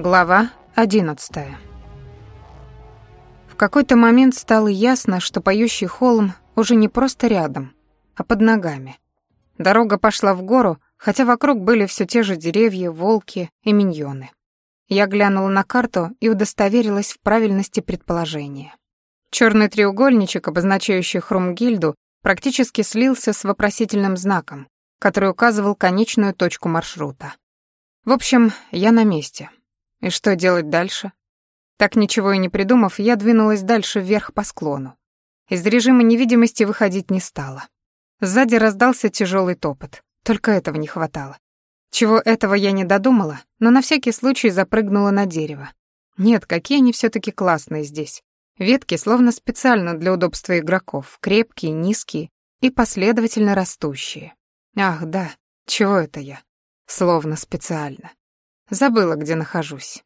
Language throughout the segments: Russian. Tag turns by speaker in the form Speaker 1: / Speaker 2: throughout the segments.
Speaker 1: Глава одиннадцатая. В какой-то момент стало ясно, что поющий холм уже не просто рядом, а под ногами. Дорога пошла в гору, хотя вокруг были все те же деревья, волки и миньоны. Я глянула на карту и удостоверилась в правильности предположения. Черный треугольничек, обозначающий Хрумгильду, практически слился с вопросительным знаком, который указывал конечную точку маршрута. В общем, я на месте. И что делать дальше? Так ничего и не придумав, я двинулась дальше вверх по склону. Из режима невидимости выходить не стала. Сзади раздался тяжелый топот. Только этого не хватало. Чего этого я не додумала, но на всякий случай запрыгнула на дерево. Нет, какие они все таки классные здесь. Ветки словно специально для удобства игроков, крепкие, низкие и последовательно растущие. Ах, да, чего это я? Словно специально. Забыла, где нахожусь.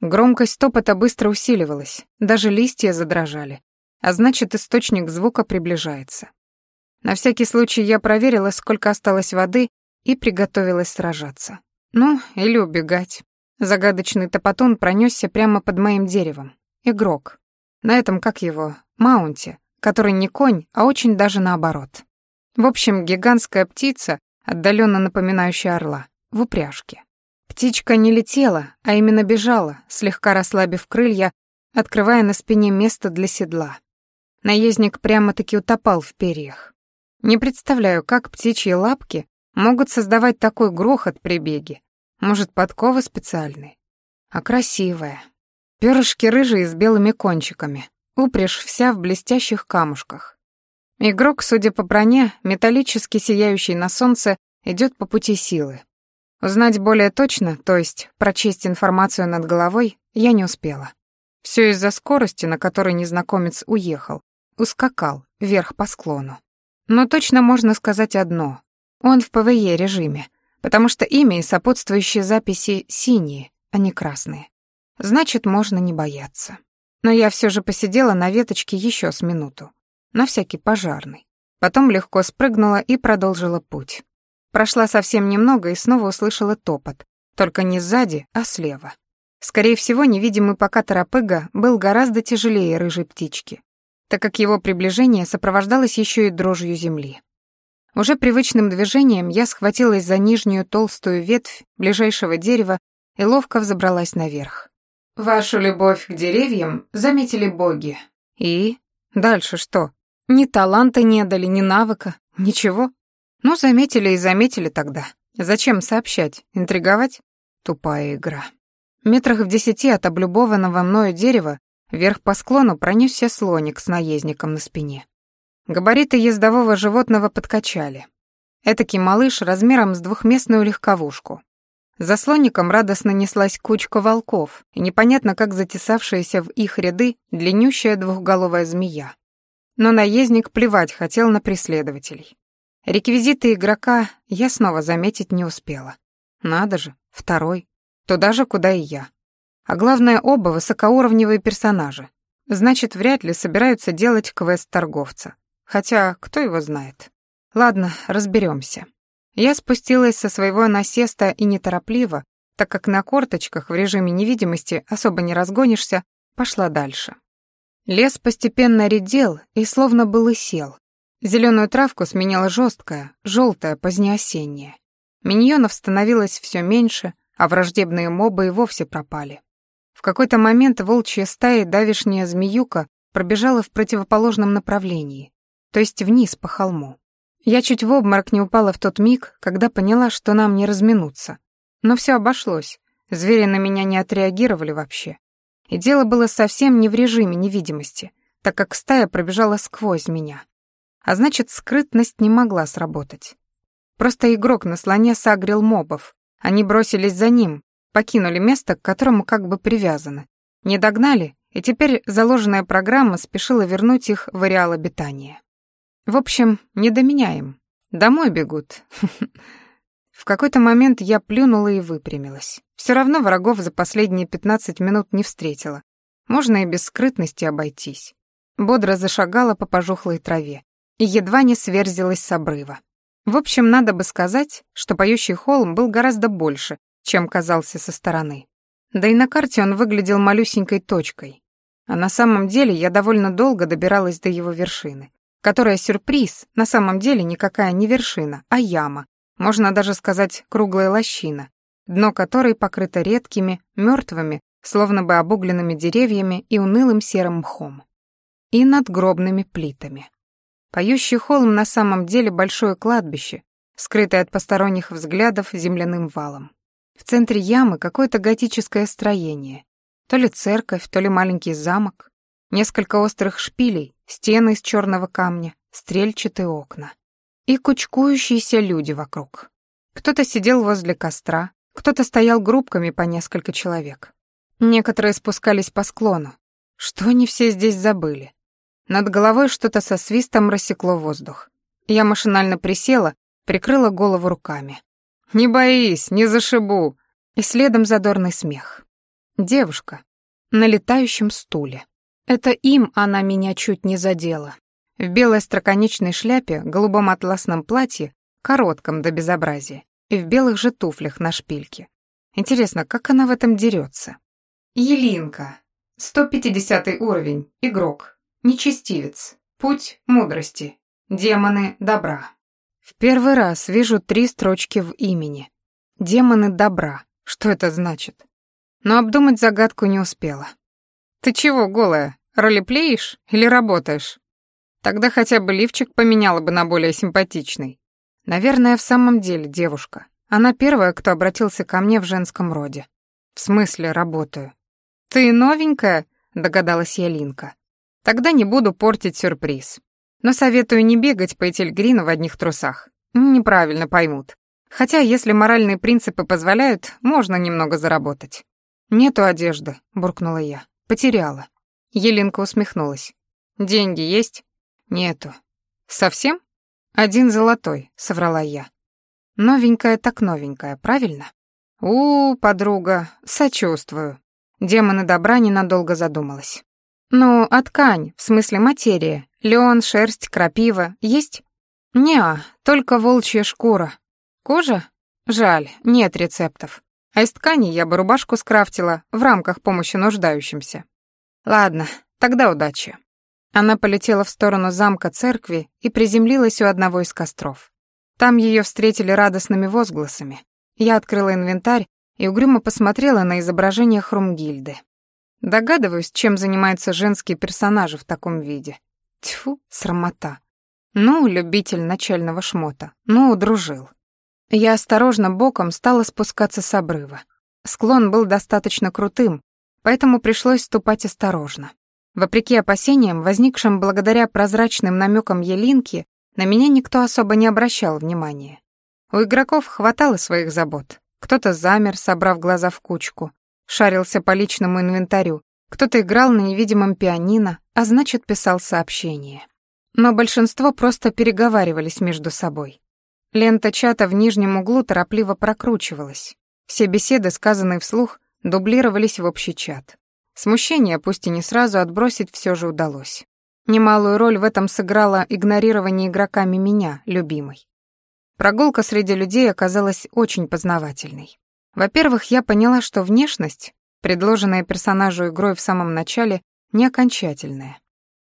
Speaker 1: Громкость топота быстро усиливалась, даже листья задрожали, а значит, источник звука приближается. На всякий случай я проверила, сколько осталось воды, и приготовилась сражаться. Ну, или убегать. Загадочный топотун пронесся прямо под моим деревом. Игрок. На этом, как его, маунте, который не конь, а очень даже наоборот. В общем, гигантская птица, отдаленно напоминающая орла, в упряжке. Птичка не летела, а именно бежала, слегка расслабив крылья, открывая на спине место для седла. Наездник прямо-таки утопал в перьях. Не представляю, как птичьи лапки могут создавать такой грохот при беге. Может, подковы специальные. А красивая. Пёрышки рыжие с белыми кончиками. Упряжь вся в блестящих камушках. Игрок, судя по броне, металлически сияющий на солнце, идет по пути силы. Узнать более точно, то есть прочесть информацию над головой, я не успела. Все из-за скорости, на которой незнакомец уехал, ускакал вверх по склону. Но точно можно сказать одно. Он в ПВЕ режиме, потому что имя и сопутствующие записи синие, а не красные. Значит, можно не бояться. Но я все же посидела на веточке еще с минуту. На всякий пожарный. Потом легко спрыгнула и продолжила путь. Прошла совсем немного и снова услышала топот. Только не сзади, а слева. Скорее всего, невидимый пока торопыга был гораздо тяжелее рыжей птички так как его приближение сопровождалось еще и дрожью земли. Уже привычным движением я схватилась за нижнюю толстую ветвь ближайшего дерева и ловко взобралась наверх. «Вашу любовь к деревьям заметили боги. И? Дальше что? Ни таланта не дали, ни навыка, ничего. Ну, заметили и заметили тогда. Зачем сообщать, интриговать? Тупая игра». Метрах в десяти от облюбованного мною дерева Вверх по склону пронесся слоник с наездником на спине. Габариты ездового животного подкачали. Этакий малыш размером с двухместную легковушку. За слоником радостно неслась кучка волков и непонятно как затесавшаяся в их ряды длиннющая двухголовая змея. Но наездник плевать хотел на преследователей. Реквизиты игрока я снова заметить не успела. Надо же, второй. Туда же, куда и я. А главное, оба высокоуровневые персонажи. Значит, вряд ли собираются делать квест торговца. Хотя, кто его знает. Ладно, разберемся. Я спустилась со своего насеста и неторопливо, так как на корточках в режиме невидимости особо не разгонишься, пошла дальше. Лес постепенно редел и словно был и сел. Зеленую травку сменяла жесткая, желтая, позднеосенняя. Миньонов становилось все меньше, а враждебные мобы и вовсе пропали. В какой-то момент волчья стая давишняя змеюка пробежала в противоположном направлении, то есть вниз по холму. Я чуть в обморок не упала в тот миг, когда поняла, что нам не разминуться. Но все обошлось, звери на меня не отреагировали вообще. И дело было совсем не в режиме невидимости, так как стая пробежала сквозь меня. А значит, скрытность не могла сработать. Просто игрок на слоне сагрил мобов. Они бросились за ним, покинули место, к которому как бы привязаны. Не догнали, и теперь заложенная программа спешила вернуть их в ареал обитания. В общем, не до меня им. Домой бегут. В какой-то момент я плюнула и выпрямилась. Все равно врагов за последние 15 минут не встретила. Можно и без скрытности обойтись. Бодро зашагала по пожухлой траве и едва не сверзилась с обрыва. В общем, надо бы сказать, что поющий холм был гораздо больше, чем казался со стороны. Да и на карте он выглядел малюсенькой точкой. А на самом деле я довольно долго добиралась до его вершины, которая сюрприз, на самом деле никакая не вершина, а яма, можно даже сказать круглая лощина, дно которой покрыто редкими, мертвыми, словно бы обугленными деревьями и унылым серым мхом. И надгробными плитами. Поющий холм на самом деле большое кладбище, скрытое от посторонних взглядов земляным валом. В центре ямы какое-то готическое строение. То ли церковь, то ли маленький замок. Несколько острых шпилей, стены из черного камня, стрельчатые окна. И кучкующиеся люди вокруг. Кто-то сидел возле костра, кто-то стоял группками по несколько человек. Некоторые спускались по склону. Что они все здесь забыли? Над головой что-то со свистом рассекло воздух. Я машинально присела, прикрыла голову руками. «Не боись, не зашибу!» И следом задорный смех. Девушка на летающем стуле. Это им она меня чуть не задела. В белой строконечной шляпе, голубом атласном платье, коротком до безобразия, и в белых же туфлях на шпильке. Интересно, как она в этом дерется? Елинка. 150 уровень. Игрок. Нечестивец. Путь мудрости. Демоны добра. В первый раз вижу три строчки в имени. Демоны добра. Что это значит? Но обдумать загадку не успела. Ты чего, голая, ролеплеишь или работаешь? Тогда хотя бы лифчик поменяла бы на более симпатичный. Наверное, в самом деле девушка. Она первая, кто обратился ко мне в женском роде. В смысле, работаю. «Ты новенькая?» — догадалась я Линка. «Тогда не буду портить сюрприз. Но советую не бегать по Этельгрину в одних трусах. Неправильно поймут. Хотя, если моральные принципы позволяют, можно немного заработать». «Нету одежды», — буркнула я. «Потеряла». Елинка усмехнулась. «Деньги есть?» «Нету». «Совсем?» «Один золотой», — соврала я. «Новенькая так новенькая, правильно?» «У, подруга, сочувствую». Демоны добра ненадолго задумалась. «Ну, а ткань, в смысле материя, лен, шерсть, крапива, есть?» «Не, только волчья шкура. Кожа? Жаль, нет рецептов. А из ткани я бы рубашку скрафтила в рамках помощи нуждающимся. Ладно, тогда удачи». Она полетела в сторону замка церкви и приземлилась у одного из костров. Там ее встретили радостными возгласами. Я открыла инвентарь и угрюмо посмотрела на изображение Хрумгильды. Догадываюсь, чем занимаются женские персонажи в таком виде. Тьфу, срамота. Ну, любитель начального шмота. Ну, дружил. Я осторожно боком стала спускаться с обрыва. Склон был достаточно крутым, поэтому пришлось ступать осторожно. Вопреки опасениям, возникшим благодаря прозрачным намекам Елинки, на меня никто особо не обращал внимания. У игроков хватало своих забот. Кто-то замер, собрав глаза в кучку, шарился по личному инвентарю, кто-то играл на невидимом пианино, а значит, писал сообщения. Но большинство просто переговаривались между собой. Лента чата в нижнем углу торопливо прокручивалась. Все беседы, сказанные вслух, дублировались в общий чат. Смущение, пусть и не сразу, отбросить все же удалось. Немалую роль в этом сыграло игнорирование игроками меня, любимой. Прогулка среди людей оказалась очень познавательной. Во-первых, я поняла, что внешность, предложенная персонажу игрой в самом начале, не окончательная.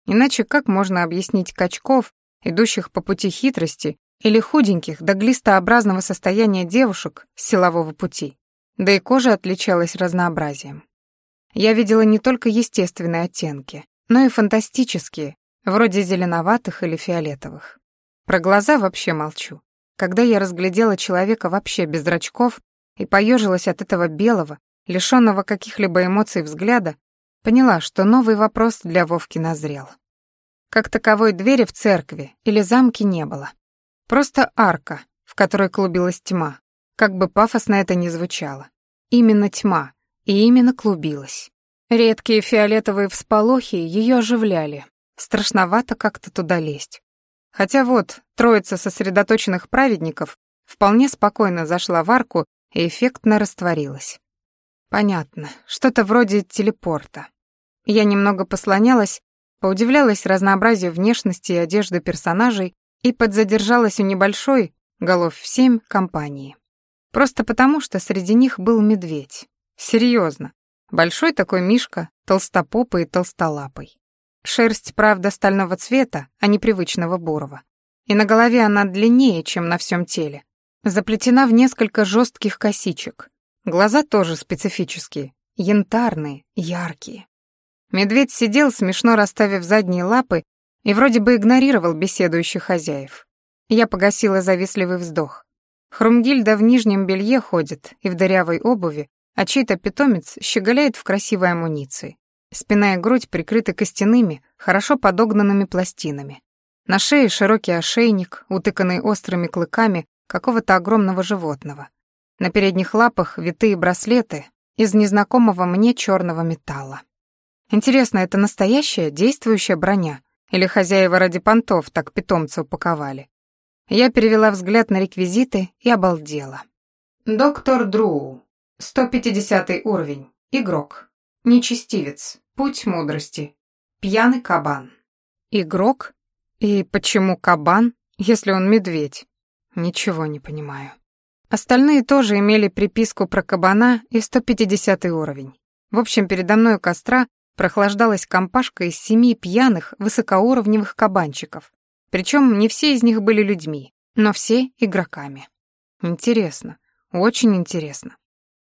Speaker 1: Иначе как можно объяснить качков, идущих по пути хитрости, или худеньких до глистообразного состояния девушек с силового пути? Да и кожа отличалась разнообразием. Я видела не только естественные оттенки, но и фантастические, вроде зеленоватых или фиолетовых. Про глаза вообще молчу. Когда я разглядела человека вообще без зрачков и поежилась от этого белого, лишённого каких-либо эмоций взгляда, поняла, что новый вопрос для Вовки назрел. Как таковой двери в церкви или замке не было. Просто арка, в которой клубилась тьма, как бы пафосно это ни звучало. Именно тьма, и именно клубилась. Редкие фиолетовые всполохи ее оживляли. Страшновато как-то туда лезть. Хотя вот, троица сосредоточенных праведников вполне спокойно зашла в арку эффектно растворилась. Понятно, что-то вроде телепорта. Я немного послонялась, поудивлялась разнообразию внешности и одежды персонажей и подзадержалась у небольшой, голов в семь, компании. Просто потому, что среди них был медведь. Серьезно. Большой такой мишка, толстопопый и толстолапый. Шерсть, правда, стального цвета, а не привычного бурого. И на голове она длиннее, чем на всем теле. Заплетена в несколько жестких косичек. Глаза тоже специфические, янтарные, яркие. Медведь сидел, смешно расставив задние лапы, и вроде бы игнорировал беседующих хозяев. Я погасила завистливый вздох. Хрумгильда в нижнем белье ходит и в дырявой обуви, а чей-то питомец щеголяет в красивой амуниции. Спина и грудь прикрыты костяными, хорошо подогнанными пластинами. На шее широкий ошейник, утыканный острыми клыками какого-то огромного животного. На передних лапах витые браслеты из незнакомого мне черного металла. Интересно, это настоящая действующая броня или хозяева ради понтов так питомца упаковали? Я перевела взгляд на реквизиты и обалдела. Доктор Друу. 150 уровень. Игрок. Нечестивец. Путь мудрости. Пьяный кабан. Игрок? И почему кабан, если он медведь? Ничего не понимаю. Остальные тоже имели приписку про кабана и 150 уровень. В общем, передо мной у костра прохлаждалась компашка из семи пьяных высокоуровневых кабанчиков, причем не все из них были людьми, но все игроками. Интересно, очень интересно.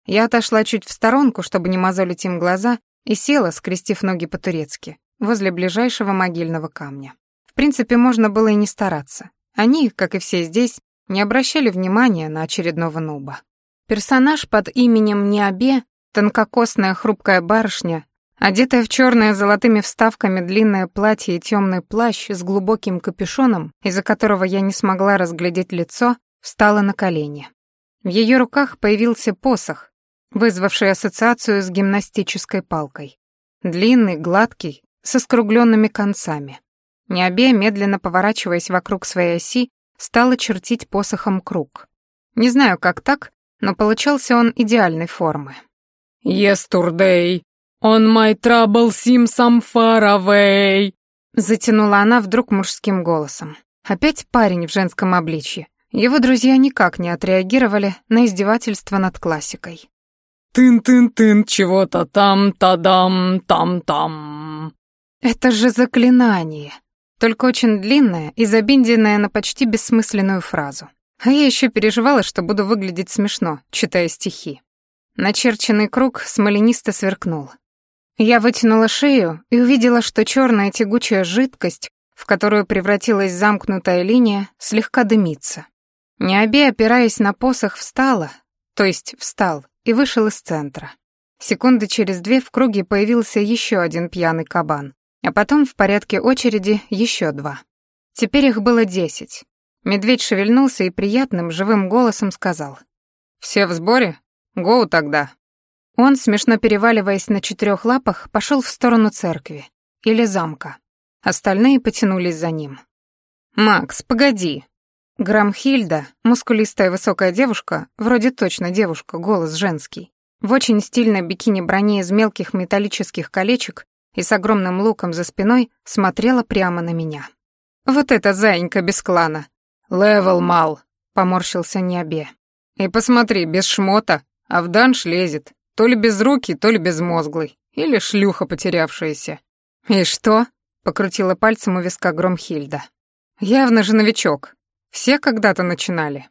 Speaker 1: Я отошла чуть в сторонку, чтобы не мозолить им глаза, и села, скрестив ноги по-турецки, возле ближайшего могильного камня. В принципе, можно было и не стараться. Они, как и все здесь, не обращали внимания на очередного нуба. Персонаж под именем Ниабе, тонкокосная хрупкая барышня, Одетая в черное золотыми вставками длинное платье и темный плащ с глубоким капюшоном, из-за которого я не смогла разглядеть лицо, встала на колени. В ее руках появился посох, вызвавший ассоциацию с гимнастической палкой. Длинный, гладкий, со скругленными концами. Необе, медленно поворачиваясь вокруг своей оси, стала чертить посохом круг. Не знаю, как так, но получался он идеальной формы.
Speaker 2: «Естурдей!» «On my trouble seems some far away», —
Speaker 1: затянула она вдруг мужским голосом. Опять парень в женском обличье. Его друзья никак не отреагировали на издевательство над классикой.
Speaker 2: «Тын-тын-тын, чего-то там-тадам, там-там».
Speaker 1: Это же заклинание, только очень длинное и забинденное на почти бессмысленную фразу. А я еще переживала, что буду выглядеть смешно, читая стихи. Начерченный круг смоленисто сверкнул. Я вытянула шею и увидела, что черная тягучая жидкость, в которую превратилась замкнутая линия, слегка дымится. Необи, опираясь на посох, встала, то есть встал, и вышел из центра. Секунды через две в круге появился еще один пьяный кабан, а потом в порядке очереди еще два. Теперь их было десять. Медведь шевельнулся и приятным, живым голосом сказал. «Все в сборе? Гоу тогда!» Он, смешно переваливаясь на четырех лапах, пошел в сторону церкви или замка. Остальные потянулись за ним. «Макс, погоди!» Грамхильда, мускулистая высокая девушка, вроде точно девушка, голос женский, в очень стильной бикини-броне из мелких металлических колечек и с огромным луком за спиной, смотрела прямо на меня. «Вот это заинька без клана!» «Левел мал!» — поморщился Необе. «И посмотри, без шмота, а в данж лезет. То ли без руки, то ли безмозглый. Или шлюха потерявшаяся. «И что?» — покрутила пальцем у виска Громхильда. «Явно же новичок. Все когда-то начинали».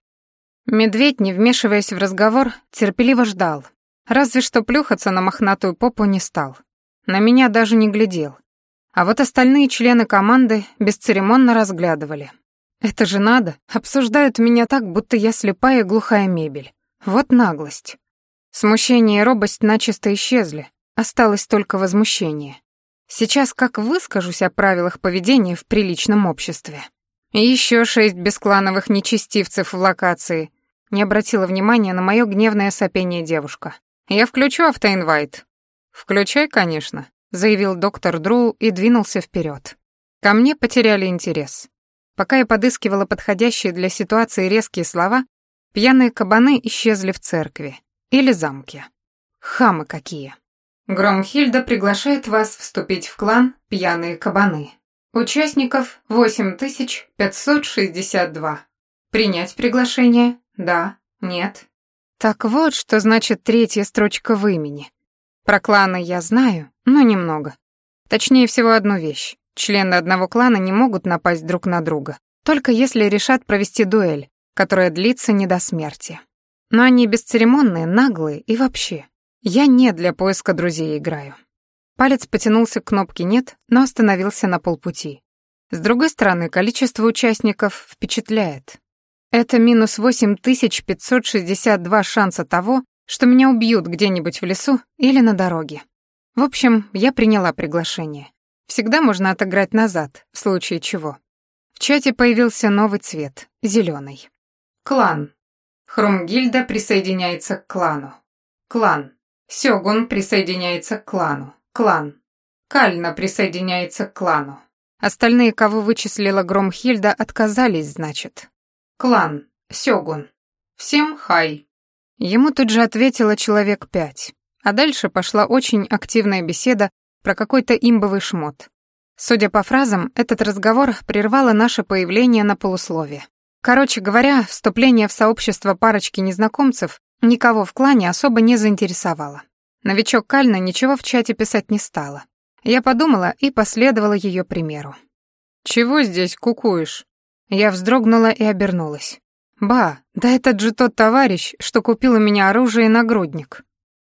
Speaker 1: Медведь, не вмешиваясь в разговор, терпеливо ждал. Разве что плюхаться на мохнатую попу не стал. На меня даже не глядел. А вот остальные члены команды бесцеремонно разглядывали. Это же надо, обсуждают меня так, будто я слепая и глухая мебель. Вот наглость. Смущение и робость начисто исчезли, осталось только возмущение. Сейчас как выскажусь о правилах поведения в приличном обществе. Еще шесть бесклановых нечестивцев в локации. Не обратила внимания на мое гневное сопение девушка. Я включу автоинвайт. Включай, конечно, заявил доктор Дру и двинулся вперед. Ко мне потеряли интерес. Пока я подыскивала подходящие для ситуации резкие слова, пьяные кабаны исчезли в церкви. Или замки. Хамы какие. Громхильда приглашает вас вступить в клан «Пьяные кабаны». Участников 8562. Принять приглашение? Да, нет. Так вот, что значит третья строчка в имени. Про кланы я знаю, но немного. Точнее всего одну вещь. Члены одного клана не могут напасть друг на друга, только если решат провести дуэль, которая длится не до смерти. Но они бесцеремонные, наглые и вообще. Я не для поиска друзей играю. Палец потянулся к кнопке «нет», но остановился на полпути. С другой стороны, количество участников впечатляет. Это минус 8562 шанса того, что меня убьют где-нибудь в лесу или на дороге. В общем, я приняла приглашение. Всегда можно отыграть назад, в случае чего. В чате появился новый цвет — зеленый. Клан. Хрумгильда присоединяется к клану. Клан. Сёгун присоединяется к клану. Клан. Кальна присоединяется к клану. Остальные, кого вычислила Громхильда, отказались, значит. Клан. Сёгун. Всем хай. Ему тут же ответило человек пять. А дальше пошла очень активная беседа про какой-то имбовый шмот. Судя по фразам, этот разговор прервало наше появление на полуслове. Короче говоря, вступление в сообщество парочки незнакомцев никого в клане особо не заинтересовало. Новичок Кальна ничего в чате писать не стала. Я подумала и последовала ее примеру. «Чего здесь кукуешь?» Я вздрогнула и обернулась. «Ба, да этот же тот товарищ, что купил у меня оружие и нагрудник».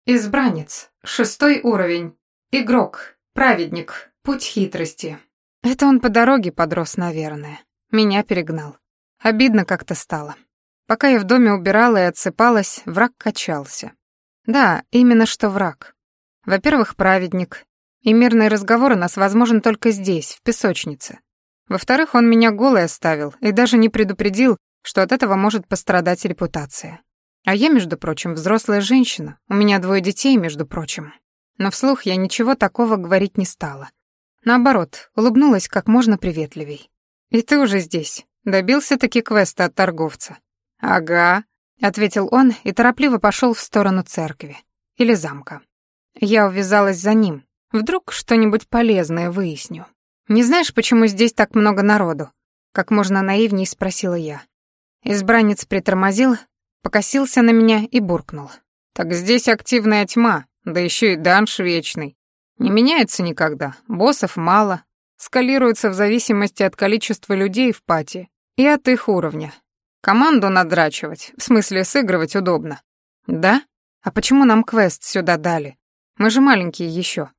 Speaker 1: «Избранец, шестой уровень, игрок, праведник, путь хитрости». Это он по дороге подрос, наверное. Меня перегнал. Обидно как-то стало. Пока я в доме убирала и отсыпалась, враг качался. Да, именно что враг. Во-первых, праведник. И мирный разговор у нас возможен только здесь, в песочнице. Во-вторых, он меня голой оставил и даже не предупредил, что от этого может пострадать репутация. А я, между прочим, взрослая женщина, у меня двое детей, между прочим. Но вслух я ничего такого говорить не стала. Наоборот, улыбнулась как можно приветливей. «И ты уже здесь. Добился-таки квеста от торговца. Ага, ответил он и торопливо пошел в сторону церкви или замка. Я увязалась за ним. Вдруг что-нибудь полезное выясню. Не знаешь, почему здесь так много народу? Как можно наивней спросила я. Избранец притормозил, покосился на меня и буркнул. Так здесь активная тьма, да еще и данж вечный. Не меняется никогда, боссов мало, скалируется в зависимости от количества людей в пати и от их уровня. Команду надрачивать, в смысле сыгрывать удобно. Да? А почему нам квест сюда дали? Мы же маленькие еще.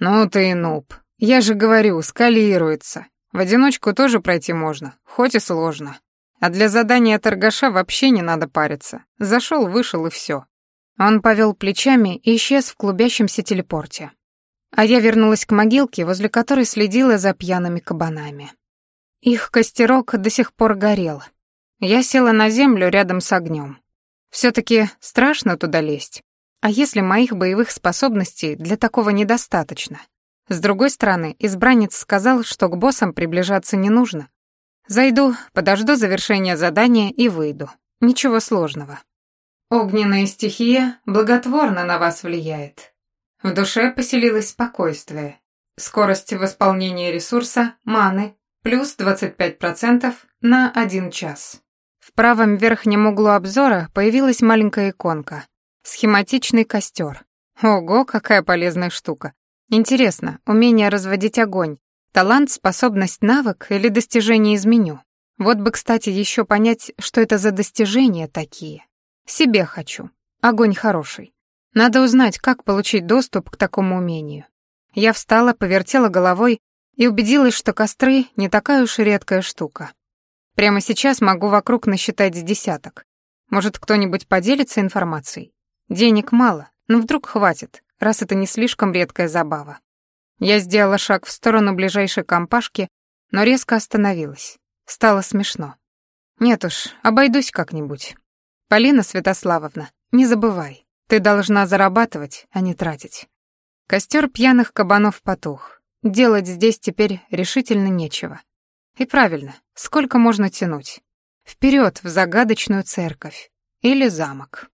Speaker 1: Ну ты и нуб. Я же говорю, скалируется. В одиночку тоже пройти можно, хоть и сложно. А для задания торгаша вообще не надо париться. Зашел, вышел и все. Он повел плечами и исчез в клубящемся телепорте. А я вернулась к могилке, возле которой следила за пьяными кабанами. Их костерок до сих пор горел. Я села на землю рядом с огнем. все таки страшно туда лезть. А если моих боевых способностей для такого недостаточно? С другой стороны, избранец сказал, что к боссам приближаться не нужно. Зайду, подожду завершения задания и выйду. Ничего сложного. Огненная стихия благотворно на вас влияет. В душе поселилось спокойствие. Скорость восполнения ресурса, маны плюс 25% на 1 час. В правом верхнем углу обзора появилась маленькая иконка. Схематичный костер. Ого, какая полезная штука. Интересно, умение разводить огонь. Талант, способность, навык или достижение из меню? Вот бы, кстати, еще понять, что это за достижения такие. Себе хочу. Огонь хороший. Надо узнать, как получить доступ к такому умению. Я встала, повертела головой и убедилась, что костры не такая уж и редкая штука. Прямо сейчас могу вокруг насчитать с десяток. Может, кто-нибудь поделится информацией? Денег мало, но вдруг хватит, раз это не слишком редкая забава. Я сделала шаг в сторону ближайшей компашки, но резко остановилась. Стало смешно. Нет уж, обойдусь как-нибудь. Полина Святославовна, не забывай, ты должна зарабатывать, а не тратить. Костер пьяных кабанов потух. Делать здесь теперь решительно нечего. И правильно, сколько можно тянуть? Вперед в загадочную церковь или замок.